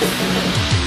Música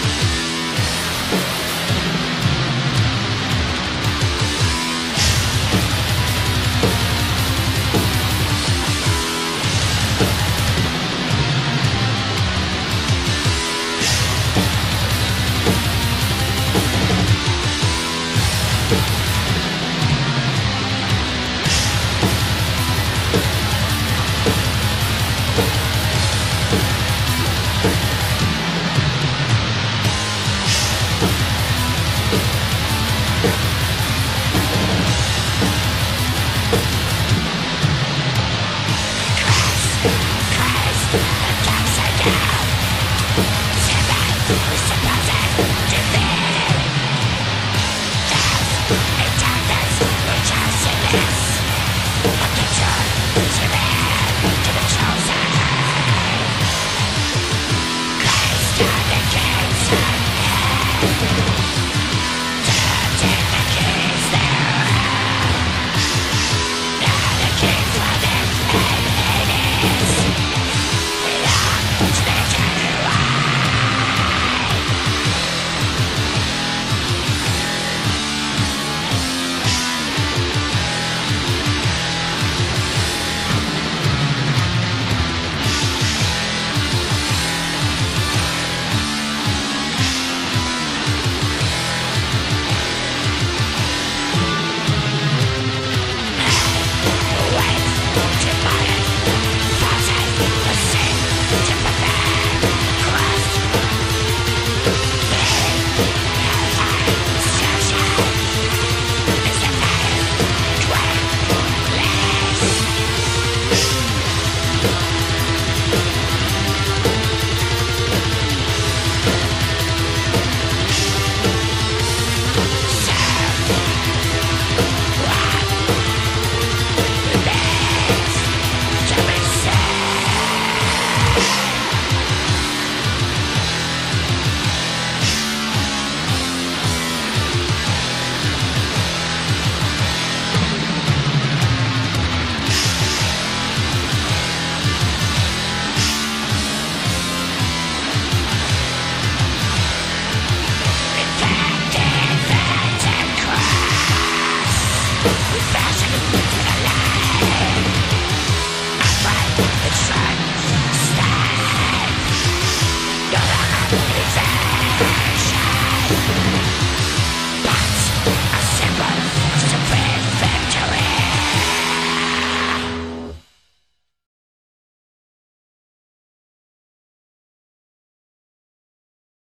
Yes. It's